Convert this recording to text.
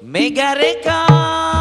Megareka